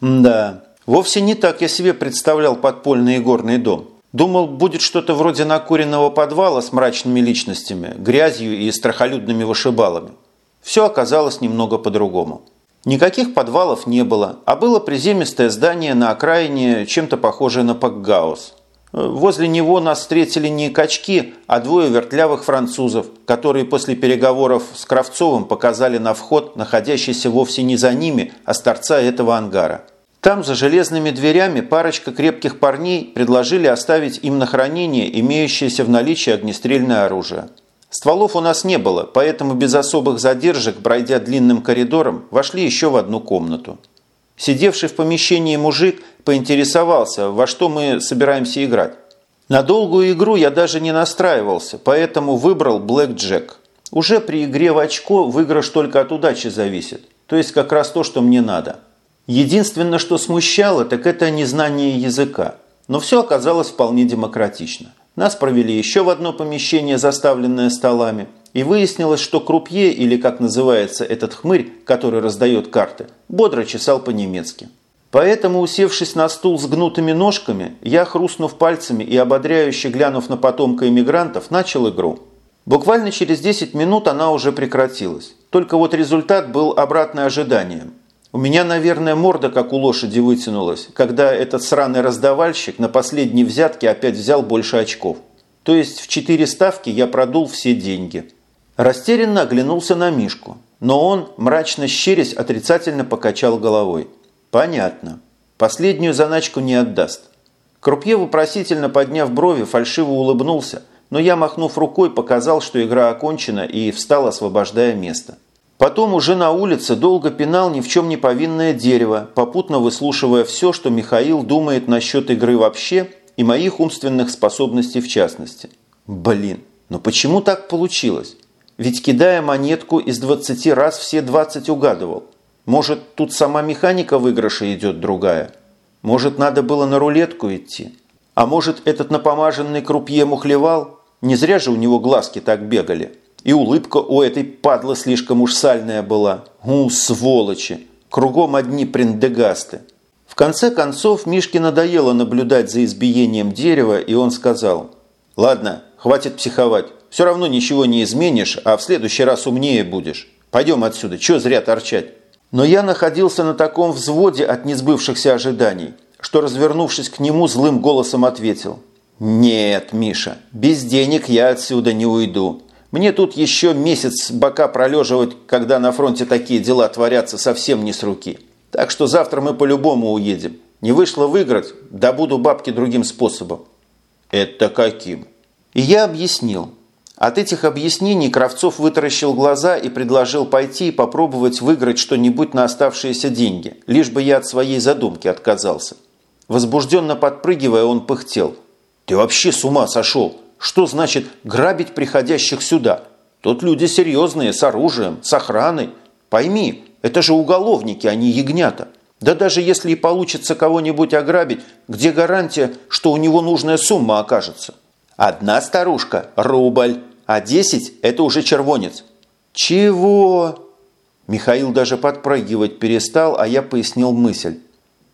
Да, вовсе не так я себе представлял подпольный игорный дом. Думал, будет что-то вроде накуренного подвала с мрачными личностями, грязью и страхолюдными вышибалами. Все оказалось немного по-другому. Никаких подвалов не было, а было приземистое здание на окраине, чем-то похожее на Пакгаус. Возле него нас встретили не качки, а двое вертлявых французов, которые после переговоров с Кравцовым показали на вход, находящийся вовсе не за ними, а с торца этого ангара. Там, за железными дверями, парочка крепких парней предложили оставить им на хранение имеющееся в наличии огнестрельное оружие. Стволов у нас не было, поэтому без особых задержек, пройдя длинным коридором, вошли еще в одну комнату. Сидевший в помещении мужик поинтересовался, во что мы собираемся играть. На долгую игру я даже не настраивался, поэтому выбрал Блэк Джек. Уже при игре в очко выигрыш только от удачи зависит, то есть как раз то, что мне надо. Единственное, что смущало, так это незнание языка. Но все оказалось вполне демократично. Нас провели еще в одно помещение, заставленное столами, и выяснилось, что крупье, или как называется этот хмырь, который раздает карты, бодро чесал по-немецки. Поэтому, усевшись на стул с гнутыми ножками, я, хрустнув пальцами и ободряюще глянув на потомка иммигрантов, начал игру. Буквально через 10 минут она уже прекратилась. Только вот результат был обратный ожиданиям. У меня, наверное, морда, как у лошади, вытянулась, когда этот сраный раздавальщик на последней взятке опять взял больше очков. То есть в четыре ставки я продул все деньги. Растерянно оглянулся на Мишку, но он, мрачно щерясь, отрицательно покачал головой. Понятно. Последнюю заначку не отдаст. Крупье, вопросительно подняв брови, фальшиво улыбнулся, но я, махнув рукой, показал, что игра окончена и встал, освобождая место. Потом уже на улице долго пинал ни в чем не повинное дерево, попутно выслушивая все, что Михаил думает насчет игры вообще и моих умственных способностей в частности. Блин, но почему так получилось? Ведь кидая монетку из 20 раз все 20 угадывал. Может, тут сама механика выигрыша идет другая? Может, надо было на рулетку идти? А может, этот напомаженный крупье мухлевал? Не зря же у него глазки так бегали. И улыбка у этой падлы слишком уж сальная была. У, сволочи! Кругом одни приндегасты. В конце концов, Мишке надоело наблюдать за избиением дерева, и он сказал, «Ладно, хватит психовать. Все равно ничего не изменишь, а в следующий раз умнее будешь. Пойдем отсюда, чего зря торчать?» Но я находился на таком взводе от несбывшихся ожиданий, что, развернувшись к нему, злым голосом ответил, «Нет, Миша, без денег я отсюда не уйду. Мне тут еще месяц бока пролеживать, когда на фронте такие дела творятся совсем не с руки. Так что завтра мы по-любому уедем. Не вышло выиграть, добуду бабки другим способом». «Это каким?» И я объяснил. От этих объяснений Кравцов вытаращил глаза и предложил пойти и попробовать выиграть что-нибудь на оставшиеся деньги, лишь бы я от своей задумки отказался. Возбужденно подпрыгивая, он пыхтел. «Ты вообще с ума сошел? Что значит грабить приходящих сюда? Тут люди серьезные, с оружием, с охраной. Пойми, это же уголовники, а не ягнята. Да даже если и получится кого-нибудь ограбить, где гарантия, что у него нужная сумма окажется? Одна старушка – рубль, а десять – это уже червонец. Чего? Михаил даже подпрыгивать перестал, а я пояснил мысль.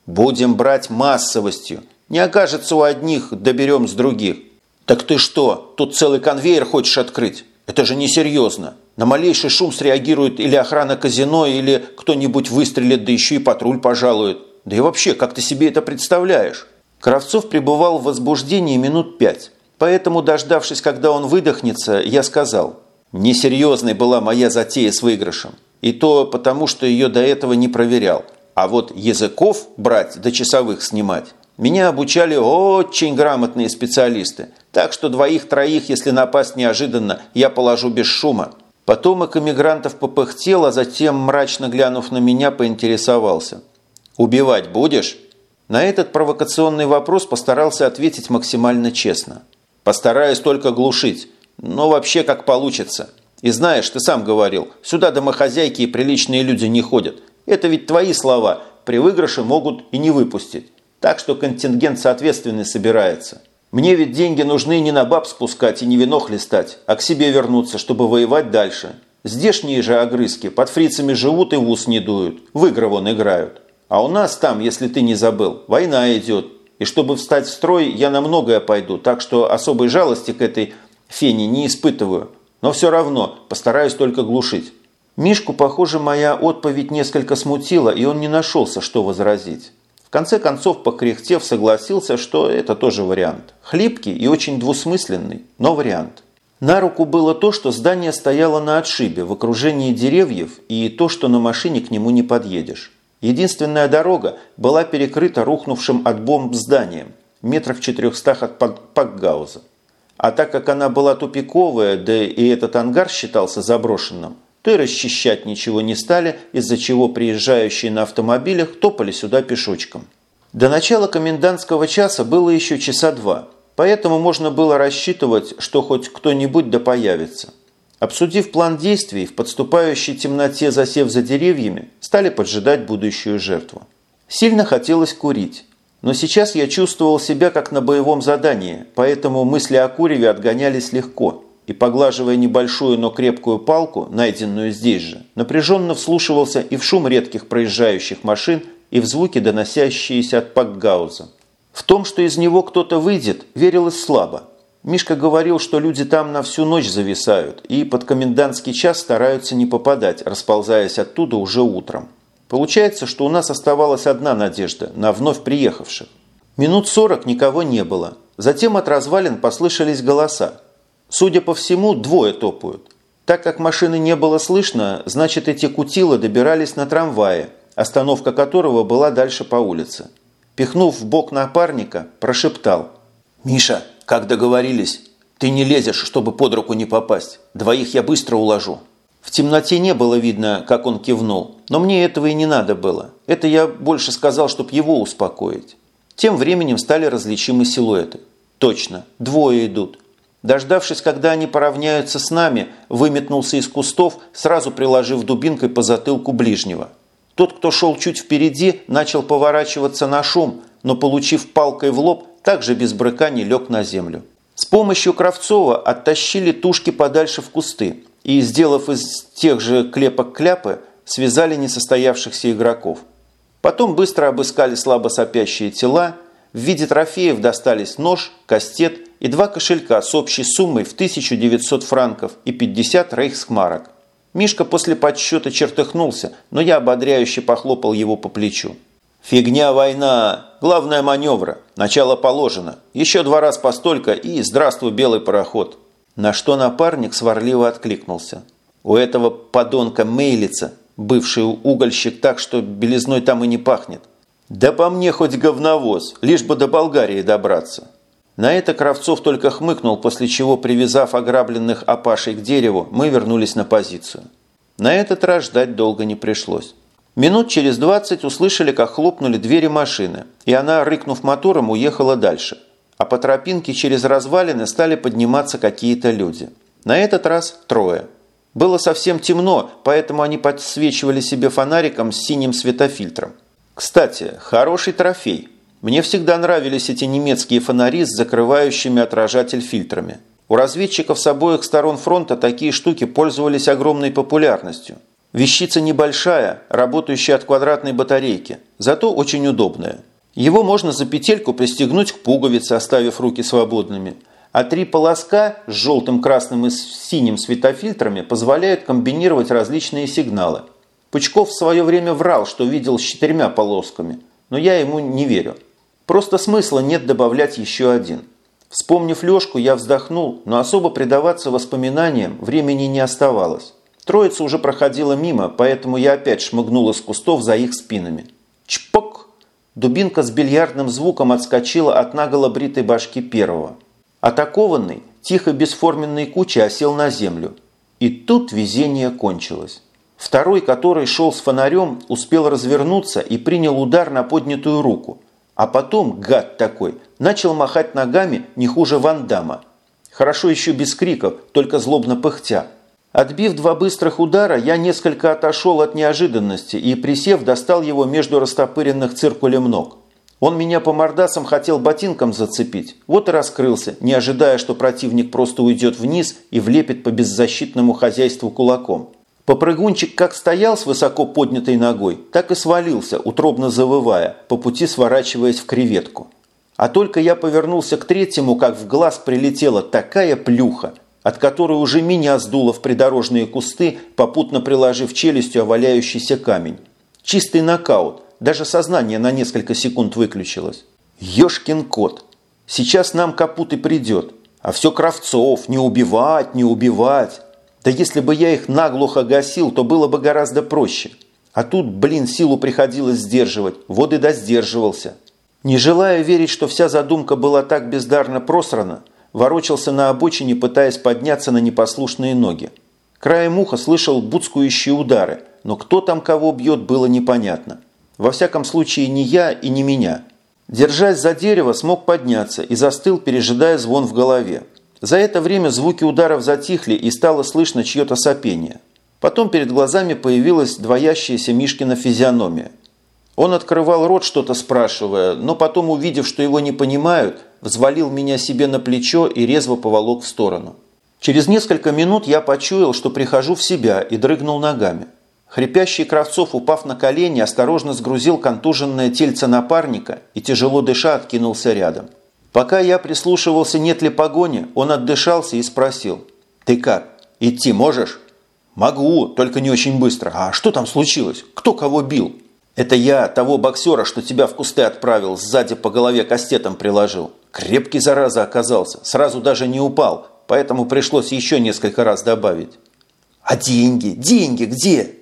Будем брать массовостью. Не окажется у одних, доберем с других. «Так ты что, тут целый конвейер хочешь открыть? Это же несерьезно. На малейший шум среагирует или охрана казино, или кто-нибудь выстрелит, да еще и патруль пожалует. Да и вообще, как ты себе это представляешь?» Кравцов пребывал в возбуждении минут пять. Поэтому, дождавшись, когда он выдохнется, я сказал, «Несерьезной была моя затея с выигрышем. И то потому, что ее до этого не проверял. А вот языков брать до часовых снимать меня обучали очень грамотные специалисты, так что двоих-троих, если напасть неожиданно, я положу без шума. Потомок эмигрантов попыхтел, а затем, мрачно глянув на меня, поинтересовался. «Убивать будешь?» На этот провокационный вопрос постарался ответить максимально честно. «Постараюсь только глушить, но вообще как получится. И знаешь, ты сам говорил, сюда домохозяйки и приличные люди не ходят. Это ведь твои слова, при выигрыше могут и не выпустить. Так что контингент соответственный собирается. Мне ведь деньги нужны не на баб спускать и не вино хлестать, а к себе вернуться, чтобы воевать дальше. Здешние же огрызки под фрицами живут и в ус не дуют, в игры вон играют. А у нас там, если ты не забыл, война идет. И чтобы встать в строй, я на многое пойду, так что особой жалости к этой фене не испытываю. Но все равно постараюсь только глушить». Мишку, похоже, моя отповедь несколько смутила, и он не нашелся, что возразить. Конце концов, покряхтев, согласился, что это тоже вариант. Хлипкий и очень двусмысленный, но вариант. На руку было то, что здание стояло на отшибе, в окружении деревьев, и то, что на машине к нему не подъедешь. Единственная дорога была перекрыта рухнувшим от бомб зданием, метрах в четырехстах от Пакгауза. А так как она была тупиковая, да и этот ангар считался заброшенным, и расчищать ничего не стали, из-за чего приезжающие на автомобилях топали сюда пешочком. До начала комендантского часа было еще часа два, поэтому можно было рассчитывать, что хоть кто-нибудь да появится. Обсудив план действий, в подступающей темноте засев за деревьями, стали поджидать будущую жертву. Сильно хотелось курить, но сейчас я чувствовал себя как на боевом задании, поэтому мысли о куреве отгонялись легко – и, поглаживая небольшую, но крепкую палку, найденную здесь же, напряженно вслушивался и в шум редких проезжающих машин, и в звуки, доносящиеся от Пакгауза. В том, что из него кто-то выйдет, верилось слабо. Мишка говорил, что люди там на всю ночь зависают и под комендантский час стараются не попадать, расползаясь оттуда уже утром. Получается, что у нас оставалась одна надежда на вновь приехавших. Минут сорок никого не было. Затем от развалин послышались голоса. Судя по всему, двое топают. Так как машины не было слышно, значит эти кутилы добирались на трамвае, остановка которого была дальше по улице. Пихнув в бок напарника, прошептал. «Миша, как договорились, ты не лезешь, чтобы под руку не попасть. Двоих я быстро уложу». В темноте не было видно, как он кивнул, но мне этого и не надо было. Это я больше сказал, чтобы его успокоить. Тем временем стали различимы силуэты. Точно, двое идут. Дождавшись, когда они поравняются с нами, выметнулся из кустов, сразу приложив дубинкой по затылку ближнего. Тот, кто шел чуть впереди, начал поворачиваться на шум, но, получив палкой в лоб, также без брыканий лег на землю. С помощью Кравцова оттащили тушки подальше в кусты и, сделав из тех же клепок кляпы, связали несостоявшихся игроков. Потом быстро обыскали слабо сопящие тела, в виде трофеев достались нож, кастет и два кошелька с общей суммой в 1900 франков и 50 рейхсмарок. Мишка после подсчета чертыхнулся, но я ободряюще похлопал его по плечу. «Фигня война! Главное маневра. Начало положено. Еще два раз постолько и здравствуй, белый пароход!» На что напарник сварливо откликнулся. «У этого подонка Мейлица, бывший угольщик так, что белизной там и не пахнет. Да по мне хоть говновоз, лишь бы до Болгарии добраться. На это Кравцов только хмыкнул, после чего, привязав ограбленных опашей к дереву, мы вернулись на позицию. На этот раз ждать долго не пришлось. Минут через двадцать услышали, как хлопнули двери машины, и она, рыкнув мотором, уехала дальше. А по тропинке через развалины стали подниматься какие-то люди. На этот раз трое. Было совсем темно, поэтому они подсвечивали себе фонариком с синим светофильтром. Кстати, хороший трофей – мне всегда нравились эти немецкие фонари с закрывающими отражатель фильтрами. У разведчиков с обоих сторон фронта такие штуки пользовались огромной популярностью. Вещица небольшая, работающая от квадратной батарейки, зато очень удобная. Его можно за петельку пристегнуть к пуговице, оставив руки свободными. А три полоска с желтым, красным и синим светофильтрами позволяют комбинировать различные сигналы. Пучков в свое время врал, что видел с четырьмя полосками, но я ему не верю. Просто смысла нет добавлять еще один. Вспомнив Лешку, я вздохнул, но особо предаваться воспоминаниям времени не оставалось. Троица уже проходила мимо, поэтому я опять шмыгнул из кустов за их спинами. Чпок! Дубинка с бильярдным звуком отскочила от наголо бритой башки первого. Атакованный, тихо бесформенной кучей осел на землю. И тут везение кончилось. Второй, который шел с фонарем, успел развернуться и принял удар на поднятую руку – а потом, гад такой, начал махать ногами не хуже Вандама. Хорошо еще без криков, только злобно пыхтя. Отбив два быстрых удара, я несколько отошел от неожиданности и, присев, достал его между растопыренных циркулем ног. Он меня по мордасам хотел ботинком зацепить, вот и раскрылся, не ожидая, что противник просто уйдет вниз и влепит по беззащитному хозяйству кулаком. Попрыгунчик как стоял с высоко поднятой ногой, так и свалился, утробно завывая, по пути сворачиваясь в креветку. А только я повернулся к третьему, как в глаз прилетела такая плюха, от которой уже меня сдуло в придорожные кусты, попутно приложив челюстью о валяющийся камень. Чистый нокаут, даже сознание на несколько секунд выключилось. Ёшкин кот. Сейчас нам капут и придет. А все Кравцов, не убивать, не убивать. Да если бы я их наглухо гасил, то было бы гораздо проще. А тут, блин, силу приходилось сдерживать, вот и досдерживался. Не желая верить, что вся задумка была так бездарно просрана, ворочался на обочине, пытаясь подняться на непослушные ноги. Краем уха слышал буцкующие удары, но кто там кого бьет, было непонятно. Во всяком случае, не я и не меня. Держась за дерево, смог подняться и застыл, пережидая звон в голове. За это время звуки ударов затихли и стало слышно чье-то сопение. Потом перед глазами появилась двоящаяся Мишкина физиономия – он открывал рот, что-то спрашивая, но потом, увидев, что его не понимают, взвалил меня себе на плечо и резво поволок в сторону. Через несколько минут я почуял, что прихожу в себя и дрыгнул ногами. Хрипящий Кравцов, упав на колени, осторожно сгрузил контуженное тельце напарника и, тяжело дыша, откинулся рядом. Пока я прислушивался, нет ли погони, он отдышался и спросил. «Ты как? Идти можешь?» «Могу, только не очень быстро. А что там случилось? Кто кого бил?» Это я того боксера, что тебя в кусты отправил, сзади по голове кастетом приложил. Крепкий зараза оказался, сразу даже не упал, поэтому пришлось еще несколько раз добавить. А деньги? Деньги где?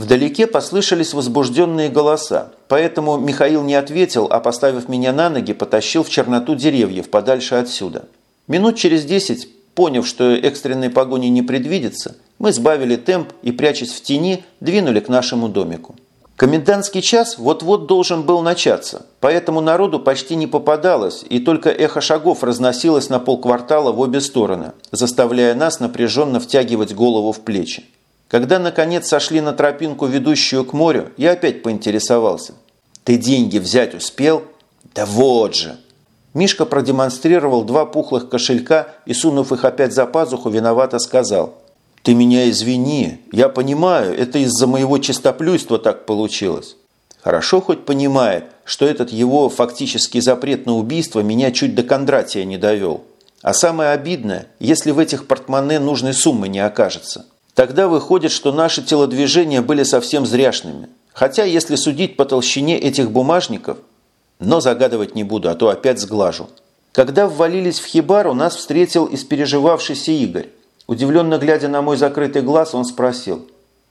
Вдалеке послышались возбужденные голоса, поэтому Михаил не ответил, а поставив меня на ноги, потащил в черноту деревьев подальше отсюда. Минут через десять, поняв, что экстренной погони не предвидится, мы сбавили темп и, прячась в тени, двинули к нашему домику. Комендантский час вот-вот должен был начаться, поэтому народу почти не попадалось, и только эхо шагов разносилось на полквартала в обе стороны, заставляя нас напряженно втягивать голову в плечи. Когда, наконец, сошли на тропинку, ведущую к морю, я опять поинтересовался. «Ты деньги взять успел?» «Да вот же!» Мишка продемонстрировал два пухлых кошелька и, сунув их опять за пазуху, виновато сказал – «Ты меня извини. Я понимаю, это из-за моего чистоплюйства так получилось». Хорошо хоть понимает, что этот его фактический запрет на убийство меня чуть до Кондратия не довел. А самое обидное, если в этих портмоне нужной суммы не окажется. Тогда выходит, что наши телодвижения были совсем зряшными. Хотя, если судить по толщине этих бумажников, но загадывать не буду, а то опять сглажу. Когда ввалились в хибару, нас встретил испереживавшийся Игорь. Удивленно глядя на мой закрытый глаз, он спросил.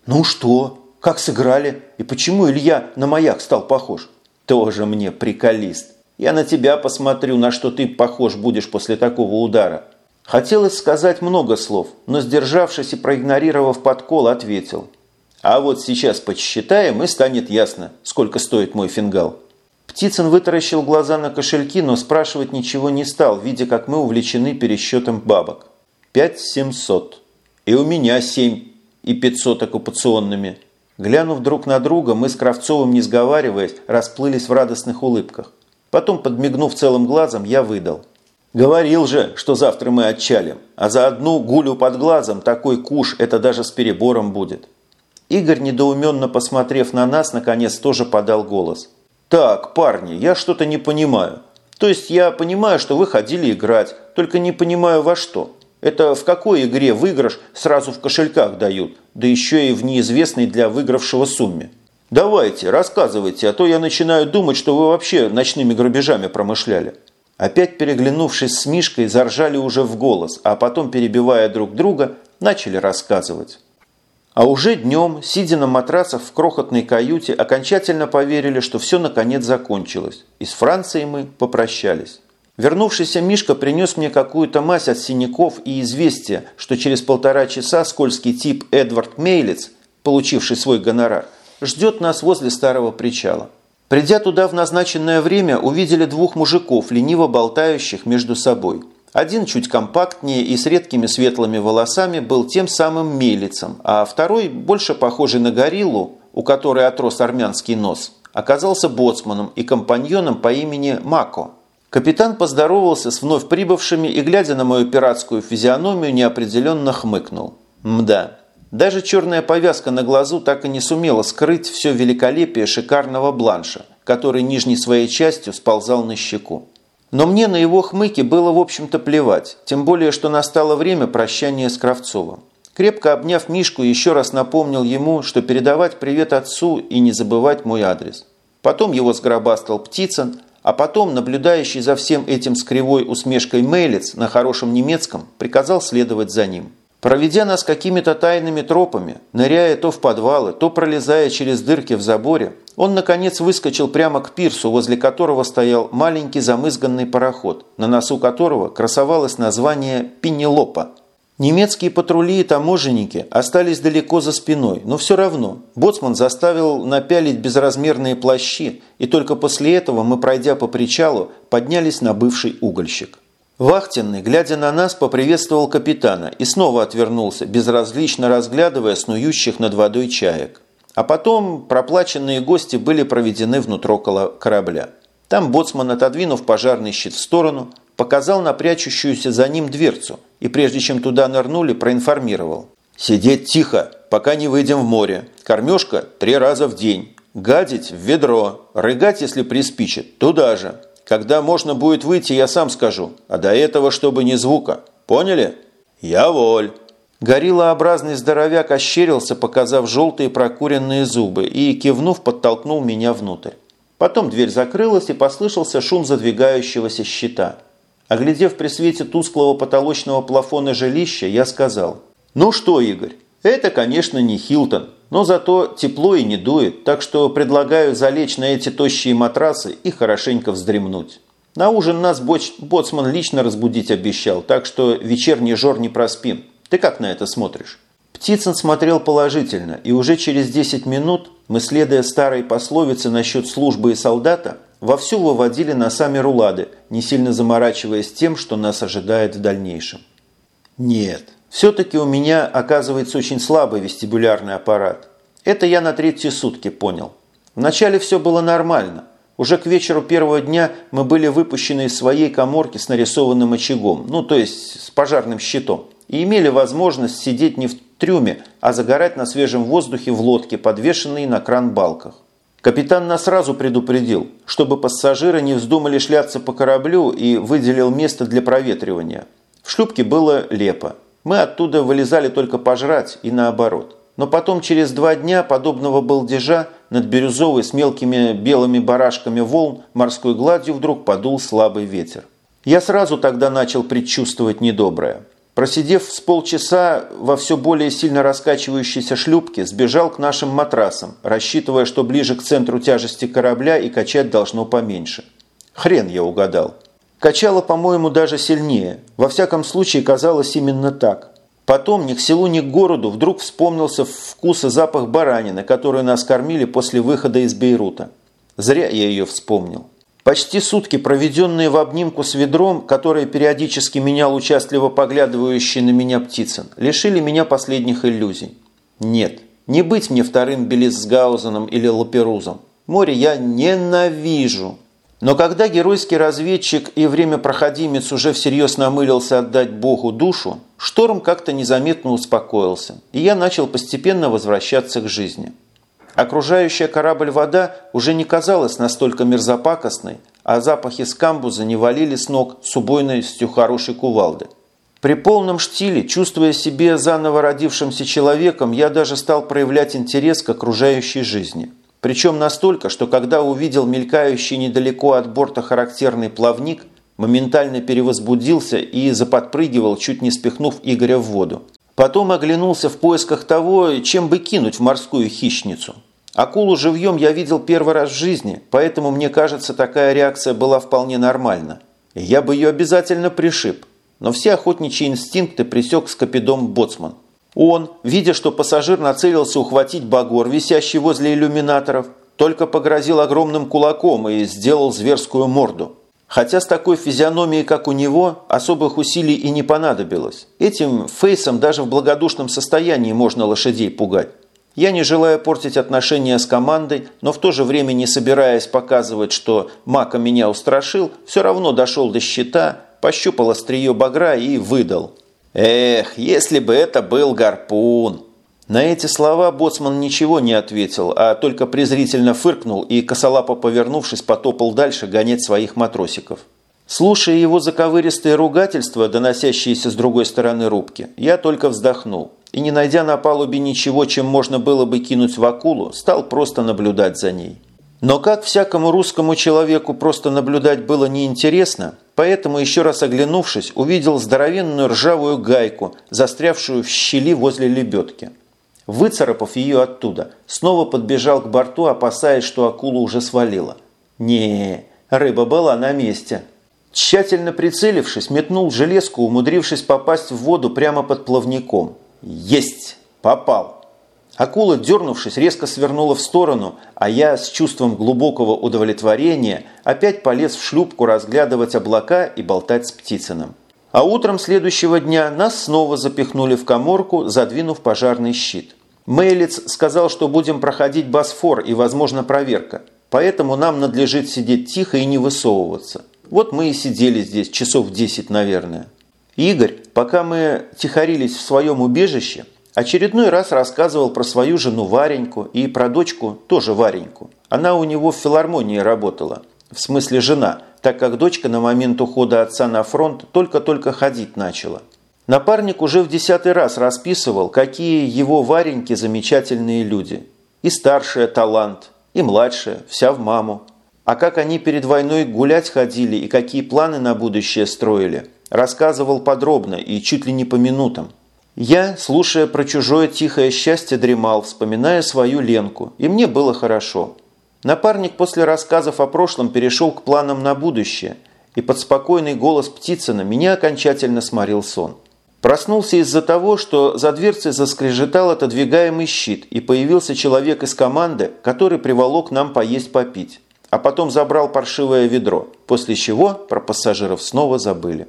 «Ну что? Как сыграли? И почему Илья на маяк стал похож?» «Тоже мне приколист. Я на тебя посмотрю, на что ты похож будешь после такого удара». Хотелось сказать много слов, но, сдержавшись и проигнорировав подкол, ответил. «А вот сейчас подсчитаем, и станет ясно, сколько стоит мой фингал». Птицын вытаращил глаза на кошельки, но спрашивать ничего не стал, видя, как мы увлечены пересчетом бабок. Пять семьсот. И у меня семь и пятьсот оккупационными. Глянув друг на друга, мы с Кравцовым, не сговариваясь, расплылись в радостных улыбках. Потом, подмигнув целым глазом, я выдал. Говорил же, что завтра мы отчалим, а за одну гулю под глазом такой куш это даже с перебором будет. Игорь, недоуменно посмотрев на нас, наконец тоже подал голос. «Так, парни, я что-то не понимаю. То есть я понимаю, что вы ходили играть, только не понимаю во что. Это в какой игре выигрыш сразу в кошельках дают, да еще и в неизвестной для выигравшего сумме? Давайте, рассказывайте, а то я начинаю думать, что вы вообще ночными грабежами промышляли. Опять переглянувшись с Мишкой, заржали уже в голос, а потом, перебивая друг друга, начали рассказывать. А уже днем, сидя на матрасах в крохотной каюте, окончательно поверили, что все наконец закончилось, и с Францией мы попрощались. Вернувшийся Мишка принес мне какую-то мазь от синяков и известие, что через полтора часа скользкий тип Эдвард Мейлиц, получивший свой гонорар, ждет нас возле старого причала. Придя туда в назначенное время, увидели двух мужиков, лениво болтающих между собой. Один чуть компактнее и с редкими светлыми волосами был тем самым мейлицем, а второй, больше похожий на гориллу, у которой отрос армянский нос, оказался боцманом и компаньоном по имени Мако – Капитан поздоровался с вновь прибывшими и, глядя на мою пиратскую физиономию, неопределенно хмыкнул. Мда, Даже черная повязка на глазу так и не сумела скрыть все великолепие шикарного бланша, который нижней своей частью сползал на щеку. Но мне на его хмыки было, в общем-то, плевать, тем более, что настало время прощания с Кравцовым. Крепко обняв Мишку, еще раз напомнил ему, что передавать привет отцу и не забывать мой адрес. Потом его сгробастал Птицын, а потом, наблюдающий за всем этим с кривой усмешкой Мейлиц на хорошем немецком, приказал следовать за ним. Проведя нас какими-то тайными тропами, ныряя то в подвалы, то пролезая через дырки в заборе, он, наконец, выскочил прямо к пирсу, возле которого стоял маленький замызганный пароход, на носу которого красовалось название «Пенелопа». Немецкие патрули и таможенники остались далеко за спиной, но все равно боцман заставил напялить безразмерные плащи, и только после этого мы, пройдя по причалу, поднялись на бывший угольщик. Вахтенный, глядя на нас, поприветствовал капитана и снова отвернулся, безразлично разглядывая снующих над водой чаек. А потом проплаченные гости были проведены внутрь около корабля. Там боцман, отодвинув пожарный щит в сторону, показал на прячущуюся за ним дверцу и прежде чем туда нырнули, проинформировал. «Сидеть тихо, пока не выйдем в море. Кормежка три раза в день. Гадить в ведро. Рыгать, если приспичит, туда же. Когда можно будет выйти, я сам скажу. А до этого, чтобы ни звука. Поняли? Я воль. Гориллообразный здоровяк ощерился, показав желтые прокуренные зубы, и, кивнув, подтолкнул меня внутрь. Потом дверь закрылась, и послышался шум задвигающегося щита. Оглядев при свете тусклого потолочного плафона жилища, я сказал, «Ну что, Игорь, это, конечно, не Хилтон, но зато тепло и не дует, так что предлагаю залечь на эти тощие матрасы и хорошенько вздремнуть. На ужин нас боч боцман лично разбудить обещал, так что вечерний жор не проспим. Ты как на это смотришь?» Птицын смотрел положительно, и уже через 10 минут мы, следуя старой пословице насчет службы и солдата, вовсю выводили на сами рулады, не сильно заморачиваясь тем, что нас ожидает в дальнейшем. Нет, все-таки у меня, оказывается, очень слабый вестибулярный аппарат. Это я на третьи сутки понял. Вначале все было нормально. Уже к вечеру первого дня мы были выпущены из своей коморки с нарисованным очагом, ну то есть с пожарным щитом, и имели возможность сидеть не в трюме, а загорать на свежем воздухе в лодке, подвешенной на кран балках. Капитан нас сразу предупредил, чтобы пассажиры не вздумали шляться по кораблю и выделил место для проветривания. В шлюпке было лепо. Мы оттуда вылезали только пожрать и наоборот. Но потом через два дня подобного балдежа над бирюзовой с мелкими белыми барашками волн морской гладью вдруг подул слабый ветер. Я сразу тогда начал предчувствовать недоброе. Просидев с полчаса во все более сильно раскачивающейся шлюпке, сбежал к нашим матрасам, рассчитывая, что ближе к центру тяжести корабля и качать должно поменьше. Хрен я угадал. Качало, по-моему, даже сильнее. Во всяком случае, казалось именно так. Потом ни к селу, ни к городу вдруг вспомнился вкус и запах баранины, которую нас кормили после выхода из Бейрута. Зря я ее вспомнил. Почти сутки, проведенные в обнимку с ведром, которое периодически менял участливо поглядывающий на меня Птицын, лишили меня последних иллюзий. Нет, не быть мне вторым Белисгаузеном или Лаперузом. Море я ненавижу. Но когда геройский разведчик и времяпроходимец уже всерьез намылился отдать Богу душу, шторм как-то незаметно успокоился, и я начал постепенно возвращаться к жизни. Окружающая корабль вода уже не казалась настолько мерзопакостной, а запахи скамбуза не валили с ног с убойностью хорошей кувалды. При полном штиле, чувствуя себя заново родившимся человеком, я даже стал проявлять интерес к окружающей жизни – причем настолько, что когда увидел мелькающий недалеко от борта характерный плавник, моментально перевозбудился и заподпрыгивал, чуть не спихнув Игоря в воду. Потом оглянулся в поисках того, чем бы кинуть в морскую хищницу. Акулу живьем я видел первый раз в жизни, поэтому мне кажется, такая реакция была вполне нормальна. Я бы ее обязательно пришиб, но все охотничьи инстинкты пресек скопидом боцман. Он, видя, что пассажир нацелился ухватить багор, висящий возле иллюминаторов, только погрозил огромным кулаком и сделал зверскую морду. Хотя с такой физиономией, как у него, особых усилий и не понадобилось. Этим фейсом даже в благодушном состоянии можно лошадей пугать. Я не желаю портить отношения с командой, но в то же время не собираясь показывать, что Мака меня устрашил, все равно дошел до щита, пощупал острие багра и выдал – Эх, если бы это был гарпун! На эти слова боцман ничего не ответил, а только презрительно фыркнул и, косолапо повернувшись, потопал дальше гонять своих матросиков. Слушая его заковыристые ругательства, доносящиеся с другой стороны рубки, я только вздохнул и, не найдя на палубе ничего, чем можно было бы кинуть в акулу, стал просто наблюдать за ней. Но как всякому русскому человеку просто наблюдать было неинтересно, поэтому, еще раз оглянувшись, увидел здоровенную ржавую гайку, застрявшую в щели возле лебедки. Выцарапав ее оттуда, снова подбежал к борту, опасаясь, что акула уже свалила. не рыба была на месте. Тщательно прицелившись, метнул железку, умудрившись попасть в воду прямо под плавником. Есть! Попал! Акула, дернувшись, резко свернула в сторону, а я с чувством глубокого удовлетворения опять полез в шлюпку разглядывать облака и болтать с Птицыным. А утром следующего дня нас снова запихнули в коморку, задвинув пожарный щит. Мейлиц сказал, что будем проходить Босфор и, возможно, проверка. Поэтому нам надлежит сидеть тихо и не высовываться. Вот мы и сидели здесь часов 10, наверное. Игорь, пока мы тихорились в своем убежище, очередной раз рассказывал про свою жену Вареньку и про дочку тоже Вареньку. Она у него в филармонии работала. В смысле жена, так как дочка на момент ухода отца на фронт только-только ходить начала. Напарник уже в десятый раз расписывал, какие его Вареньки замечательные люди. И старшая талант, и младшая, вся в маму. А как они перед войной гулять ходили и какие планы на будущее строили, рассказывал подробно и чуть ли не по минутам. Я, слушая про чужое тихое счастье, дремал, вспоминая свою Ленку, и мне было хорошо. Напарник после рассказов о прошлом перешел к планам на будущее, и под спокойный голос Птицына меня окончательно сморил сон. Проснулся из-за того, что за дверцей заскрежетал отодвигаемый щит, и появился человек из команды, который приволок нам поесть-попить, а потом забрал паршивое ведро, после чего про пассажиров снова забыли.